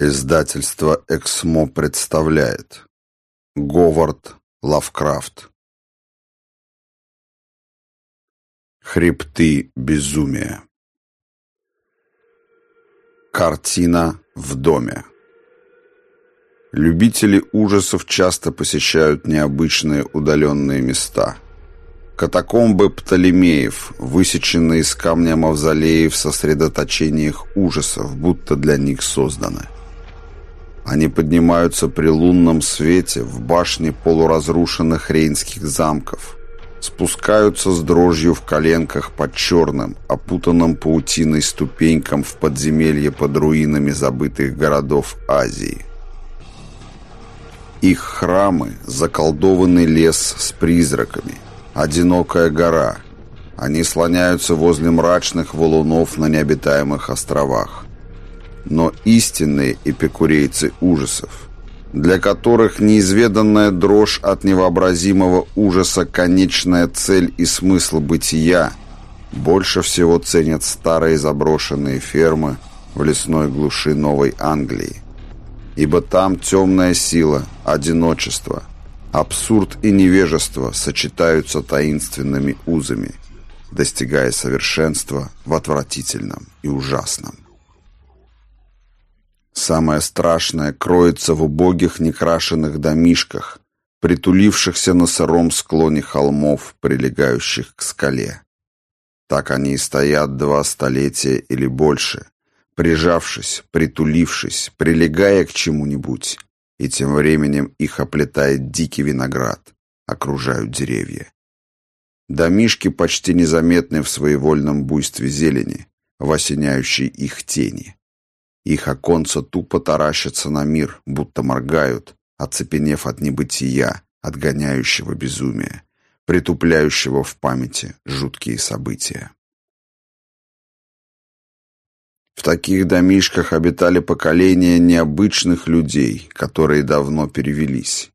Издательство «Эксмо» представляет. Говард Лавкрафт. Хребты безумия Картина в доме. Любители ужасов часто посещают необычные удаленные места. Катакомбы Птолемеев, высеченные из камня мавзолеи в сосредоточениях ужасов, будто для них созданы – они поднимаются при лунном свете в башне полуразрушенных рейнских замков, спускаются с дрожью в коленках под черным, опутанным паутиной ступенькам в подземелье под руинами забытых городов Азии. Их храмы – заколдованный лес с призраками, одинокая гора. Они слоняются возле мрачных валунов на необитаемых островах но истинные эпикурейцы ужасов, для которых неизведанная дрожь от невообразимого ужаса конечная цель и смысл бытия, больше всего ценят старые заброшенные фермы в лесной глуши Новой Англии. Ибо там темная сила, одиночество, абсурд и невежество сочетаются таинственными узами, достигая совершенства в отвратительном и ужасном. Самое страшное кроется в убогих некрашенных домишках, притулившихся на сыром склоне холмов, прилегающих к скале. Так они и стоят два столетия или больше, прижавшись, притулившись, прилегая к чему-нибудь, и тем временем их оплетает дикий виноград, окружают деревья. Домишки почти незаметны в своевольном буйстве зелени, в осеняющей их тени. Их оконца тупо таращатся на мир, будто моргают, оцепенев от небытия, отгоняющего безумия, притупляющего в памяти жуткие события. В таких домишках обитали поколения необычных людей, которые давно перевелись.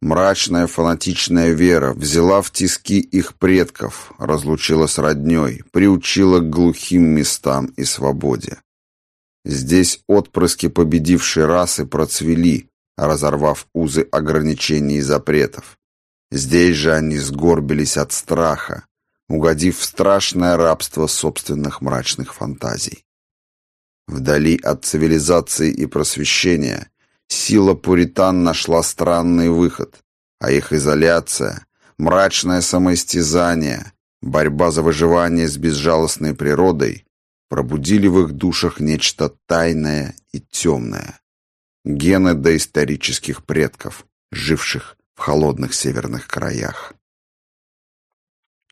Мрачная фанатичная вера взяла в тиски их предков, разлучила с родней, приучила к глухим местам и свободе. Здесь отпрыски победившей расы процвели, разорвав узы ограничений и запретов. Здесь же они сгорбились от страха, угодив в страшное рабство собственных мрачных фантазий. Вдали от цивилизации и просвещения сила пуритан нашла странный выход, а их изоляция, мрачное самоистязание, борьба за выживание с безжалостной природой пробудили в их душах нечто тайное и темное. Гены доисторических предков, живших в холодных северных краях.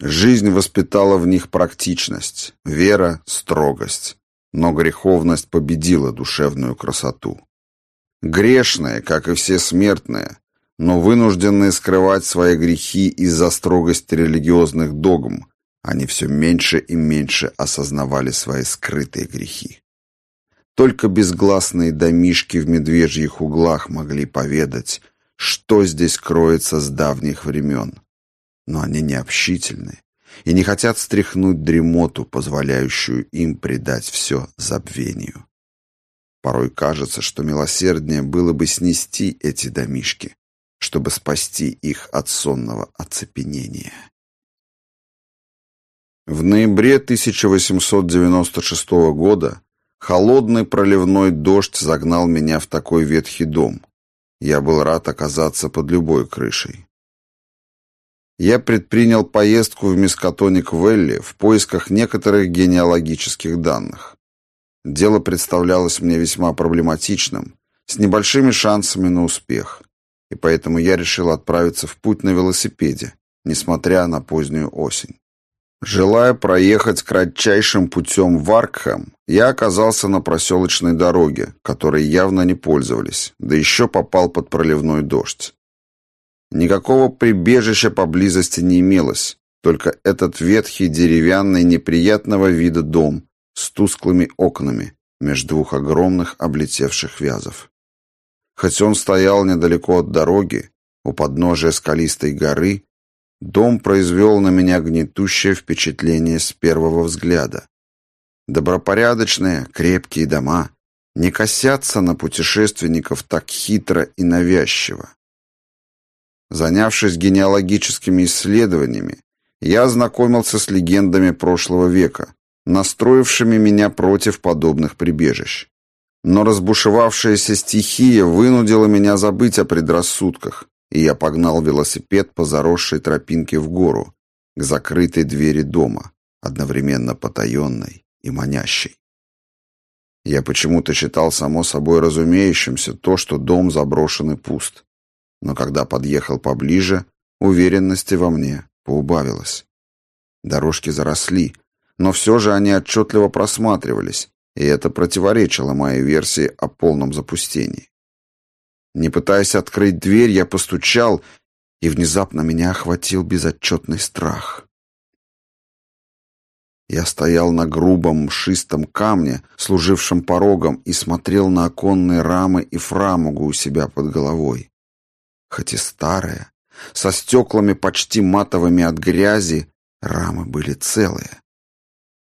Жизнь воспитала в них практичность, вера — строгость, но греховность победила душевную красоту. Грешные, как и все смертные, но вынужденные скрывать свои грехи из-за строгости религиозных догм, они все меньше и меньше осознавали свои скрытые грехи. Только безгласные домишки в медвежьих углах могли поведать, что здесь кроется с давних времен. Но они не общительны и не хотят стряхнуть дремоту, позволяющую им предать все забвению. Порой кажется, что милосерднее было бы снести эти домишки, чтобы спасти их от сонного оцепенения. В ноябре 1896 года холодный проливной дождь загнал меня в такой ветхий дом. Я был рад оказаться под любой крышей. Я предпринял поездку в Мискатоник-Велли в поисках некоторых генеалогических данных. Дело представлялось мне весьма проблематичным, с небольшими шансами на успех, и поэтому я решил отправиться в путь на велосипеде, несмотря на позднюю осень. Желая проехать кратчайшим путем в Аркхэм, я оказался на проселочной дороге, которой явно не пользовались, да еще попал под проливной дождь. Никакого прибежища поблизости не имелось, только этот ветхий деревянный неприятного вида дом с тусклыми окнами между двух огромных облетевших вязов. Хоть он стоял недалеко от дороги, у подножия скалистой горы, Дом произвел на меня гнетущее впечатление с первого взгляда. Добропорядочные, крепкие дома, не косятся на путешественников так хитро и навязчиво. Занявшись генеалогическими исследованиями, я ознакомился с легендами прошлого века, настроившими меня против подобных прибежищ. Но разбушевавшаяся стихия вынудила меня забыть о предрассудках, и я погнал велосипед по заросшей тропинке в гору, к закрытой двери дома, одновременно потаенной и манящей. Я почему-то считал само собой разумеющимся то, что дом заброшен и пуст. Но когда подъехал поближе, уверенности во мне поубавилось. Дорожки заросли, но все же они отчетливо просматривались, и это противоречило моей версии о полном запустении. Не пытаясь открыть дверь, я постучал, и внезапно меня охватил безотчетный страх. Я стоял на грубом мшистом камне, служившем порогом, и смотрел на оконные рамы и фрамугу у себя под головой. Хоть и старая, со стеклами почти матовыми от грязи, рамы были целые.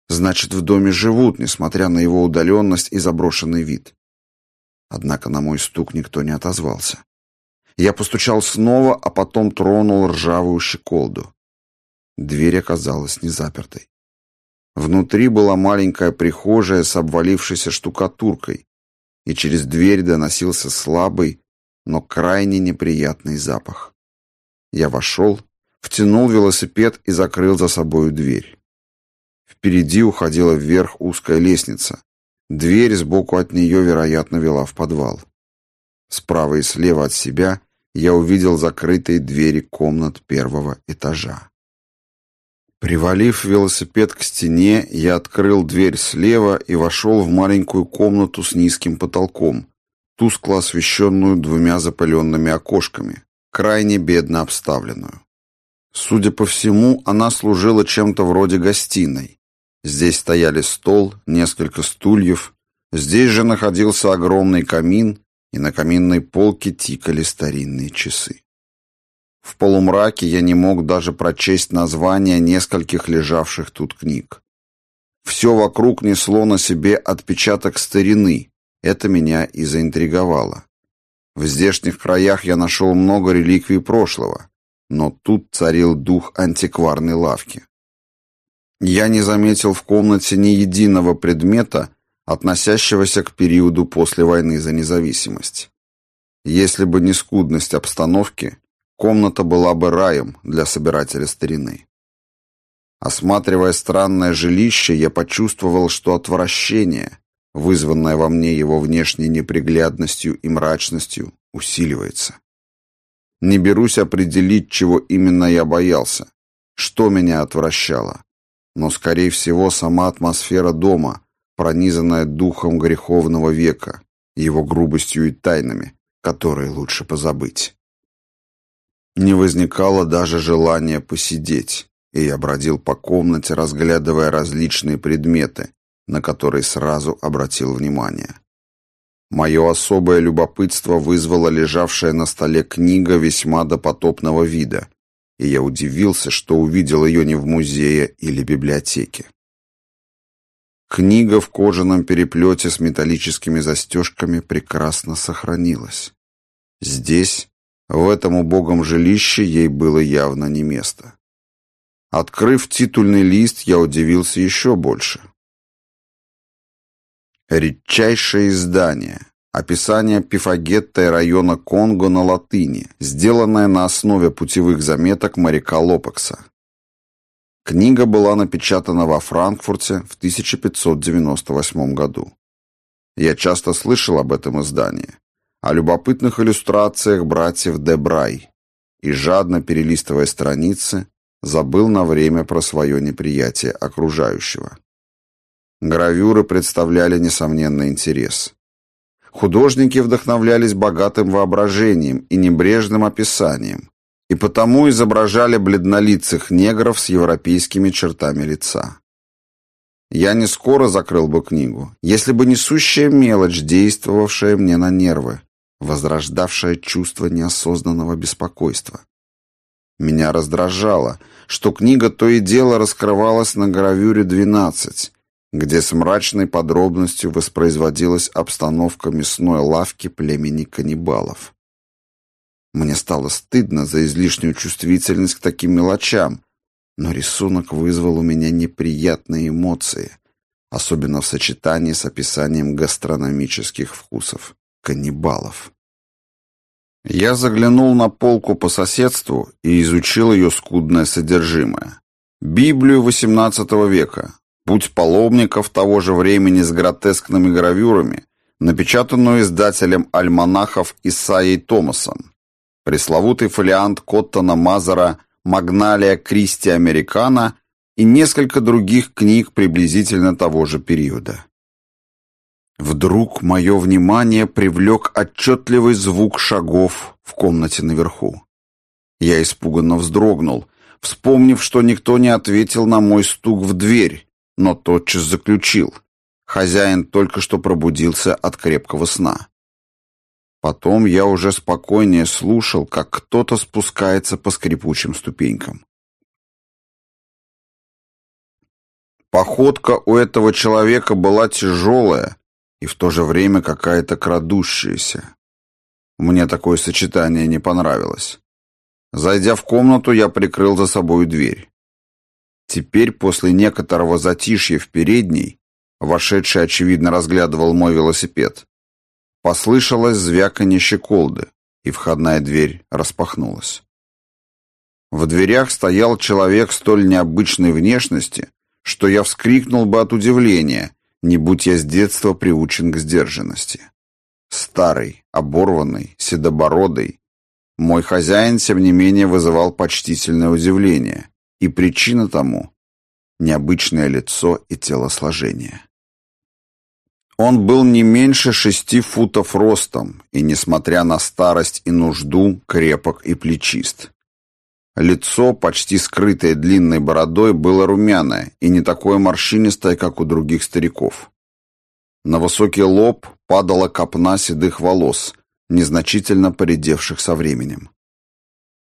Значит, в доме живут, несмотря на его удаленность и заброшенный вид. Однако на мой стук никто не отозвался. Я постучал снова, а потом тронул ржавую щеколду. Дверь оказалась не запертой. Внутри была маленькая прихожая с обвалившейся штукатуркой, и через дверь доносился слабый, но крайне неприятный запах. Я вошел, втянул велосипед и закрыл за собою дверь. Впереди уходила вверх узкая лестница, Дверь сбоку от нее, вероятно, вела в подвал. Справа и слева от себя я увидел закрытые двери комнат первого этажа. Привалив велосипед к стене, я открыл дверь слева и вошел в маленькую комнату с низким потолком, тускло освещенную двумя запыленными окошками, крайне бедно обставленную. Судя по всему, она служила чем-то вроде гостиной, Здесь стояли стол, несколько стульев. Здесь же находился огромный камин, и на каминной полке тикали старинные часы. В полумраке я не мог даже прочесть названия нескольких лежавших тут книг. Все вокруг несло на себе отпечаток старины. Это меня и заинтриговало. В здешних краях я нашел много реликвий прошлого, но тут царил дух антикварной лавки. Я не заметил в комнате ни единого предмета, относящегося к периоду после войны за независимость. Если бы не скудность обстановки, комната была бы раем для собирателя старины. Осматривая странное жилище, я почувствовал, что отвращение, вызванное во мне его внешней неприглядностью и мрачностью, усиливается. Не берусь определить, чего именно я боялся, что меня отвращало но, скорее всего, сама атмосфера дома, пронизанная духом греховного века, его грубостью и тайнами, которые лучше позабыть. Не возникало даже желания посидеть, и я бродил по комнате, разглядывая различные предметы, на которые сразу обратил внимание. Мое особое любопытство вызвала лежавшая на столе книга весьма допотопного вида, и я удивился, что увидел ее не в музее или библиотеке. Книга в кожаном переплете с металлическими застежками прекрасно сохранилась. Здесь, в этом убогом жилище, ей было явно не место. Открыв титульный лист, я удивился еще больше. Редчайшее издание. Описание Пифагетта и района Конго на латыни, сделанное на основе путевых заметок моряка Лопекса. Книга была напечатана во Франкфурте в 1598 году. Я часто слышал об этом издании, о любопытных иллюстрациях братьев де Брай, и, жадно перелистывая страницы, забыл на время про свое неприятие окружающего. Гравюры представляли несомненный интерес. Художники вдохновлялись богатым воображением и небрежным описанием, и потому изображали бледнолицых негров с европейскими чертами лица. Я не скоро закрыл бы книгу, если бы не сущая мелочь, действовавшая мне на нервы, возрождавшая чувство неосознанного беспокойства. Меня раздражало, что книга то и дело раскрывалась на гравюре 12, где с мрачной подробностью воспроизводилась обстановка мясной лавки племени каннибалов. Мне стало стыдно за излишнюю чувствительность к таким мелочам, но рисунок вызвал у меня неприятные эмоции, особенно в сочетании с описанием гастрономических вкусов каннибалов. Я заглянул на полку по соседству и изучил ее скудное содержимое. Библию XVIII века, путь паломников того же времени с гротескными гравюрами, напечатанную издателем альманахов Исаией Томасом, пресловутый фолиант Коттона Мазера «Магналия Кристи Американа» и несколько других книг приблизительно того же периода. Вдруг мое внимание привлек отчетливый звук шагов в комнате наверху. Я испуганно вздрогнул, вспомнив, что никто не ответил на мой стук в дверь, но тотчас заключил. Хозяин только что пробудился от крепкого сна. Потом я уже спокойнее слушал, как кто-то спускается по скрипучим ступенькам. Походка у этого человека была тяжелая, и в то же время какая-то крадущаяся. Мне такое сочетание не понравилось. Зайдя в комнату, я прикрыл за собой дверь. Теперь, после некоторого затишья в передней, вошедший, очевидно, разглядывал мой велосипед, послышалось звяканье щеколды, и входная дверь распахнулась. В дверях стоял человек столь необычной внешности, что я вскрикнул бы от удивления, не будь я с детства приучен к сдержанности. Старый, оборванный, седобородый. Мой хозяин, тем не менее, вызывал почтительное удивление, и причина тому — необычное лицо и телосложение. Он был не меньше шести футов ростом и, несмотря на старость и нужду, крепок и плечист. Лицо, почти скрытое длинной бородой, было румяное и не такое морщинистое, как у других стариков. На высокий лоб падала копна седых волос, незначительно поредевших со временем.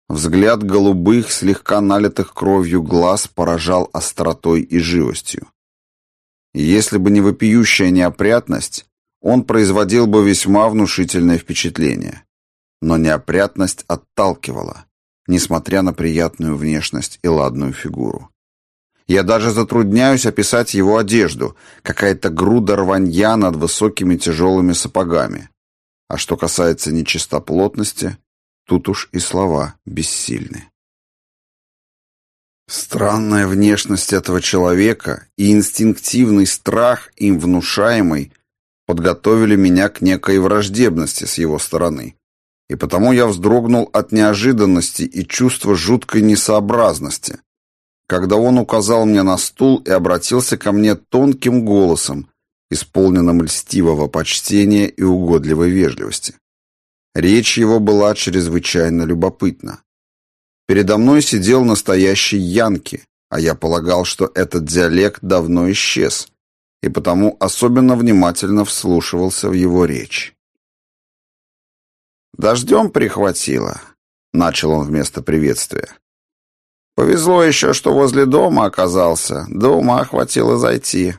Взгляд голубых, слегка налитых кровью глаз поражал остротой и живостью. Если бы не вопиющая неопрятность, он производил бы весьма внушительное впечатление. Но неопрятность отталкивала несмотря на приятную внешность и ладную фигуру. Я даже затрудняюсь описать его одежду, какая-то груда рванья над высокими тяжелыми сапогами. А что касается нечистоплотности, тут уж и слова бессильны. Странная внешность этого человека и инстинктивный страх, им внушаемый, подготовили меня к некой враждебности с его стороны и потому я вздрогнул от неожиданности и чувства жуткой несообразности, когда он указал мне на стул и обратился ко мне тонким голосом, исполненным льстивого почтения и угодливой вежливости. Речь его была чрезвычайно любопытна. Передо мной сидел настоящий Янки, а я полагал, что этот диалект давно исчез, и потому особенно внимательно вслушивался в его речь. «Дождем прихватило», — начал он вместо приветствия. «Повезло еще, что возле дома оказался, до ума хватило зайти.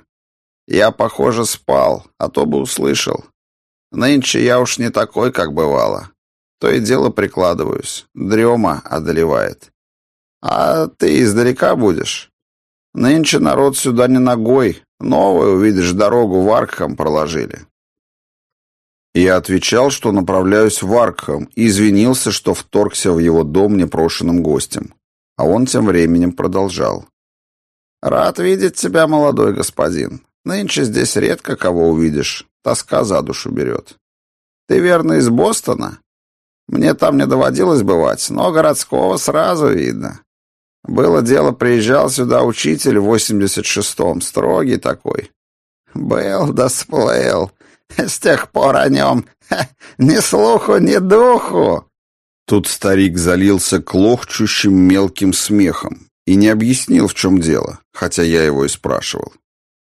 Я, похоже, спал, а то бы услышал. Нынче я уж не такой, как бывало. То и дело прикладываюсь, дрема одолевает. А ты издалека будешь? Нынче народ сюда не ногой, новую, увидишь, дорогу в Аркхам проложили. Я отвечал, что направляюсь в Аркхам, и извинился, что вторгся в его дом непрошенным гостем. А он тем временем продолжал. «Рад видеть тебя, молодой господин. Нынче здесь редко кого увидишь. Тоска за душу берет. Ты верно из Бостона? Мне там не доводилось бывать, но городского сразу видно. Было дело, приезжал сюда учитель в 86-м, строгий такой. Был да сплыл. С тех пор о нем ни слуху, ни духу. Тут старик залился клохчущим мелким смехом и не объяснил, в чем дело, хотя я его и спрашивал.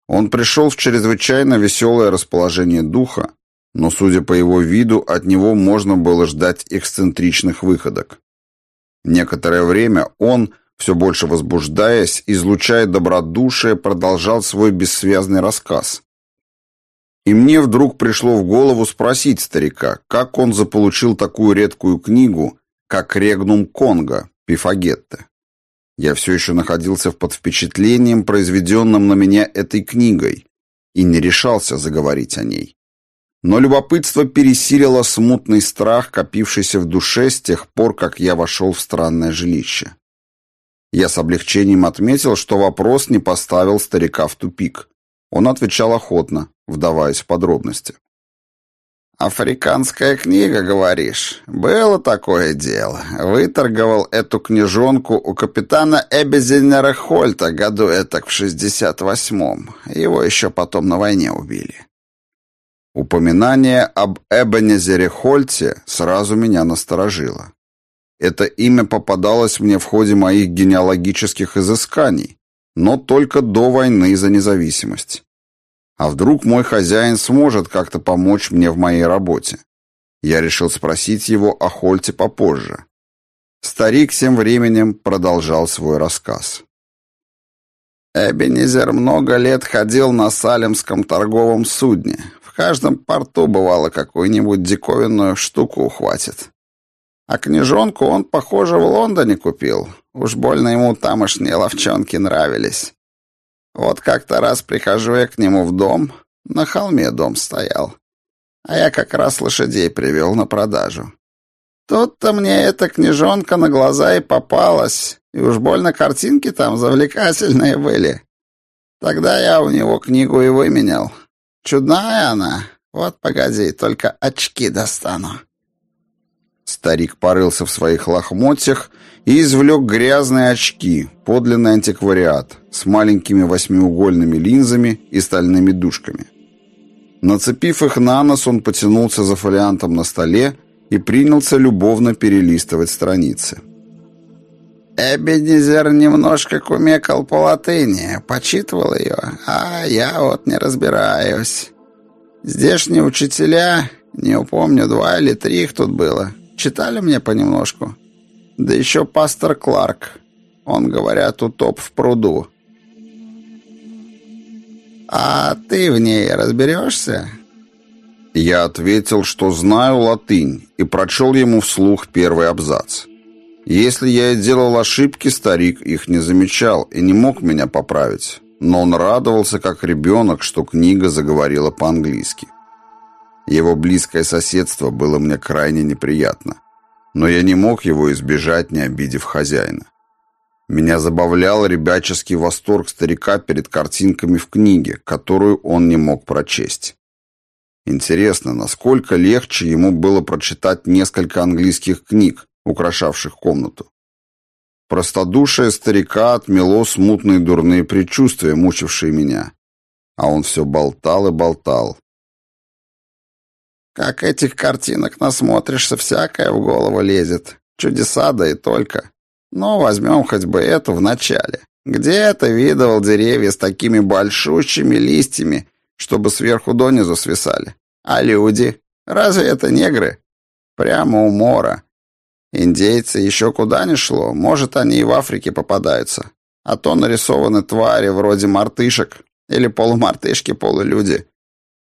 Он пришел в чрезвычайно веселое расположение духа, но, судя по его виду, от него можно было ждать эксцентричных выходок. Некоторое время он, все больше возбуждаясь, излучая добродушие, продолжал свой бессвязный рассказ. И мне вдруг пришло в голову спросить старика, как он заполучил такую редкую книгу, как «Регнум Конго» Пифагетте. Я все еще находился под впечатлением, произведенным на меня этой книгой, и не решался заговорить о ней. Но любопытство пересилило смутный страх, копившийся в душе с тех пор, как я вошел в странное жилище. Я с облегчением отметил, что вопрос не поставил старика в тупик. Он отвечал охотно, вдаваясь в подробности. «Африканская книга, говоришь? Было такое дело. Выторговал эту книжонку у капитана Эбезинера Хольта году этак в шестьдесят восьмом. Его еще потом на войне убили. Упоминание об Эбенезере Хольте сразу меня насторожило. Это имя попадалось мне в ходе моих генеалогических изысканий, но только до войны за независимость. А вдруг мой хозяин сможет как-то помочь мне в моей работе? Я решил спросить его о Хольте попозже. Старик тем временем продолжал свой рассказ. Эбенезер много лет ходил на Салемском торговом судне, каждом порту бывало какую-нибудь диковинную штуку ухватит. А книжонку он, похоже, в Лондоне купил. Уж больно ему тамошние ловчонки нравились. Вот как-то раз прихожу я к нему в дом, на холме дом стоял. А я как раз лошадей привел на продажу. Тут-то мне эта книжонка на глаза и попалась, и уж больно картинки там завлекательные были. Тогда я у него книгу и выменял. Чудная она. Вот погоди, только очки достану. Старик порылся в своих лохмотьях и извлек грязные очки, подлинный антиквариат, с маленькими восьмиугольными линзами и стальными дужками. Нацепив их на нос, он потянулся за фолиантом на столе и принялся любовно перелистывать страницы. Эбенезер немножко кумекал по латыни, почитывал ее, а я вот не разбираюсь. Здешние учителя, не упомню, два или три их тут было, читали мне понемножку. Да еще пастор Кларк, он, говорят, утоп в пруду. А ты в ней разберешься? Я ответил, что знаю латынь, и прочел ему вслух первый абзац. Если я и делал ошибки, старик их не замечал и не мог меня поправить. Но он радовался, как ребенок, что книга заговорила по-английски. Его близкое соседство было мне крайне неприятно. Но я не мог его избежать, не обидев хозяина. Меня забавлял ребяческий восторг старика перед картинками в книге, которую он не мог прочесть. Интересно, насколько легче ему было прочитать несколько английских книг, украшавших комнату. Простодушие старика отмело смутные дурные предчувствия, мучившие меня. А он все болтал и болтал. «Как этих картинок насмотришься, всякое в голову лезет. Чудеса, да и только. Но возьмем хоть бы эту в начале. Где ты видывал деревья с такими большущими листьями, чтобы сверху донизу свисали? А люди? Разве это негры? Прямо у мора. Индейцы еще куда ни шло, может, они и в Африке попадаются. А то нарисованы твари вроде мартышек или полумартышки-полулюди.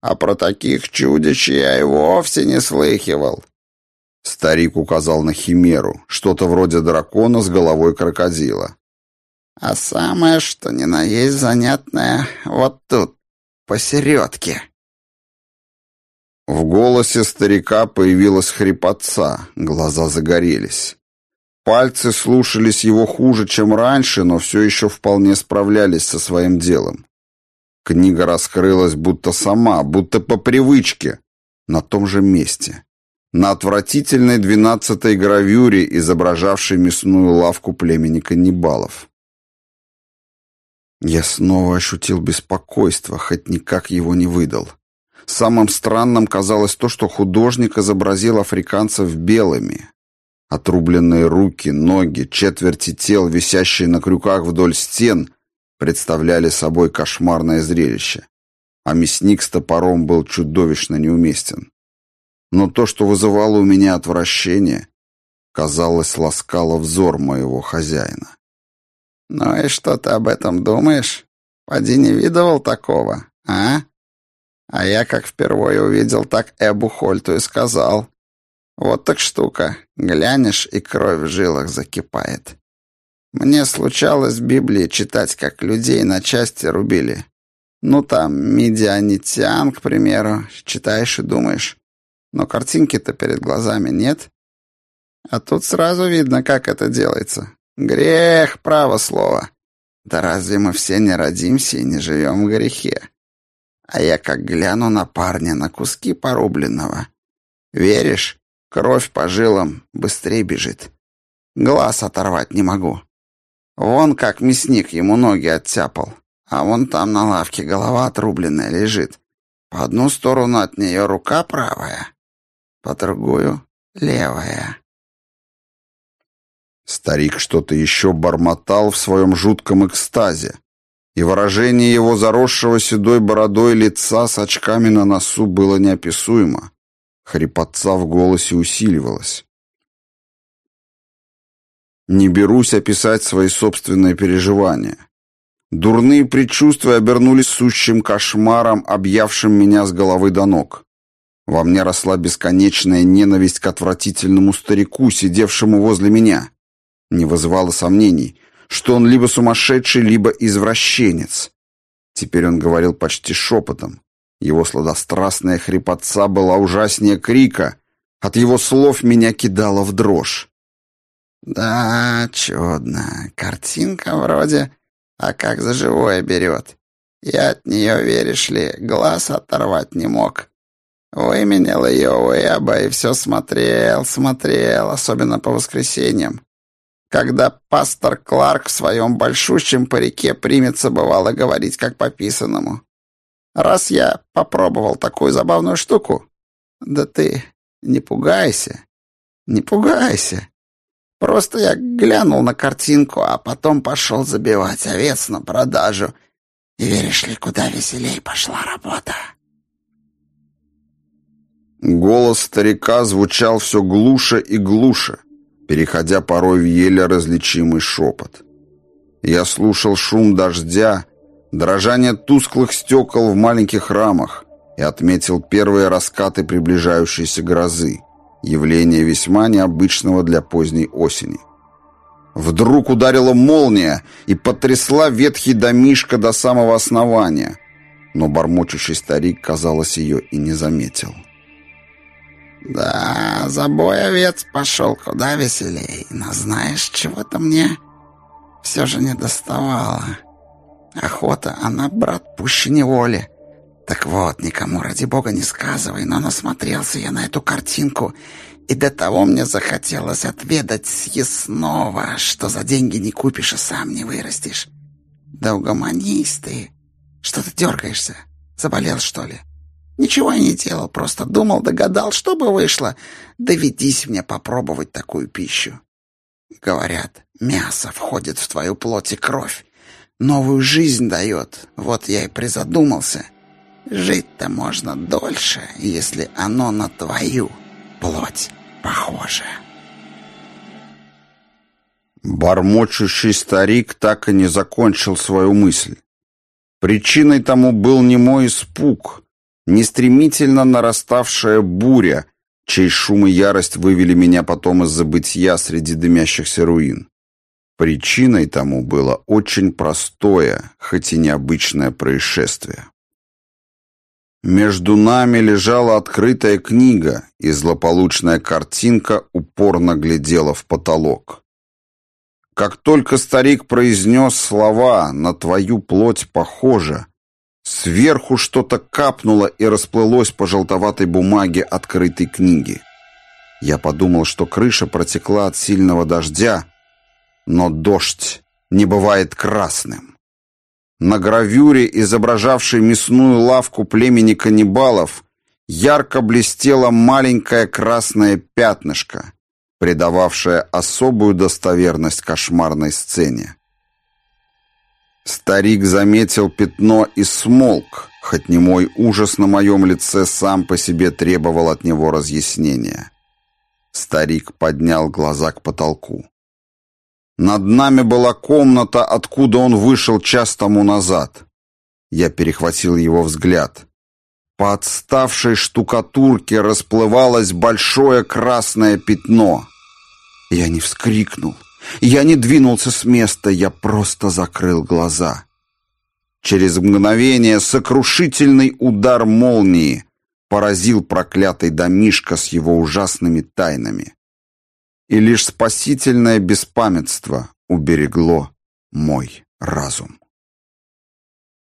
А про таких чудищ я и вовсе не слыхивал. Старик указал на химеру, что-то вроде дракона с головой крокодила. А самое, что ни на есть занятное, вот тут, посередке. В голосе старика появилась хрипотца, глаза загорелись. Пальцы слушались его хуже, чем раньше, но все еще вполне справлялись со своим делом. Книга раскрылась будто сама, будто по привычке, на том же месте. На отвратительной двенадцатой гравюре, изображавшей мясную лавку племени каннибалов. Я снова ощутил беспокойство, хоть никак его не выдал. Самым странным казалось то, что художник изобразил африканцев белыми. Отрубленные руки, ноги, четверти тел, висящие на крюках вдоль стен, представляли собой кошмарное зрелище. А мясник с топором был чудовищно неуместен. Но то, что вызывало у меня отвращение, казалось, ласкало взор моего хозяина. «Ну и что ты об этом думаешь? Поди не видывал такого, а? А я как впервые увидел, так Эбу Хольту и сказал. Вот так штука. Глянешь, и кровь в жилах закипает. Мне случалось Библии читать, как людей на части рубили. Ну там, медианитян, к примеру, читаешь и думаешь. Но картинки-то перед глазами нет. А тут сразу видно, как это делается. Грех, право слово. Да разве мы все не родимся и не живем в грехе? А я как гляну на парня на куски порубленного. Веришь, кровь по жилам быстрее бежит. Глаз оторвать не могу. Вон как мясник ему ноги оттяпал. А вон там на лавке голова отрубленная лежит. По одну сторону от нее рука правая, по другую — левая. Старик что-то еще бормотал в своем жутком экстазе, и выражение его заросшего седой бородой лица с очками на носу было неописуемо. Хрипотца в голосе усиливалась. Не берусь описать свои собственные переживания. Дурные предчувствия обернулись сущим кошмаром, объявшим меня с головы до ног. Во мне росла бесконечная ненависть к отвратительному старику, сидевшему возле меня не вызывало сомнений, что он либо сумасшедший, либо извращенец. Теперь он говорил почти шепотом. Его сладострастная хрипотца была ужаснее крика. От его слов меня кидало в дрожь. «Да, чудно. Картинка вроде, а как за живое берет. Я от нее, веришь ли, глаз оторвать не мог. Выменял ее у Эба и все смотрел, смотрел, особенно по воскресеньям когда пастор Кларк в своем большущем парике примется, бывало, говорить как пописанному. Раз я попробовал такую забавную штуку, да ты не пугайся, не пугайся. Просто я глянул на картинку, а потом пошел забивать овец на продажу. И веришь ли, куда веселей пошла работа. Голос старика звучал все глуше и глуше переходя порой в еле различимый шепот. Я слушал шум дождя, дрожание тусклых стекол в маленьких рамах и отметил первые раскаты приближающейся грозы, явление весьма необычного для поздней осени. Вдруг ударила молния и потрясла ветхий домишко до самого основания, но бормочущий старик, казалось, ее и не заметил. Да, забой овец пошел куда веселей, но знаешь, чего-то мне все же не доставало. Охота, она, брат, пуще неволи. Так вот, никому ради бога не сказывай, но насмотрелся я на эту картинку, и до того мне захотелось отведать съестного, что за деньги не купишь и сам не вырастешь. Да угомонись ты. Что ты дергаешься? Заболел, что ли? Ничего я не делал, просто думал, догадал, что бы вышло. Доведись мне попробовать такую пищу. Говорят, мясо входит в твою плоть и кровь. Новую жизнь дает. Вот я и призадумался. Жить-то можно дольше, если оно на твою плоть похоже. Бормочущий старик так и не закончил свою мысль. Причиной тому был не мой испуг, Нестремительно нараставшая буря, чей шум и ярость вывели меня потом из забытья среди дымящихся руин. Причиной тому было очень простое, хоть и необычное происшествие. Между нами лежала открытая книга, и злополучная картинка упорно глядела в потолок. Как только старик произнес слова «на твою плоть похоже», Сверху что-то капнуло и расплылось по желтоватой бумаге открытой книги. Я подумал, что крыша протекла от сильного дождя, но дождь не бывает красным. На гравюре, изображавшей мясную лавку племени каннибалов, ярко блестело маленькое красное пятнышко, придававшее особую достоверность кошмарной сцене. Старик заметил пятно и смолк, хоть не мой ужас на моем лице сам по себе требовал от него разъяснения. Старик поднял глаза к потолку. Над нами была комната, откуда он вышел час тому назад. Я перехватил его взгляд. По отставшей штукатурке расплывалось большое красное пятно. Я не вскрикнул. Я не двинулся с места, я просто закрыл глаза. Через мгновение сокрушительный удар молнии поразил проклятый домишко с его ужасными тайнами. И лишь спасительное беспамятство уберегло мой разум.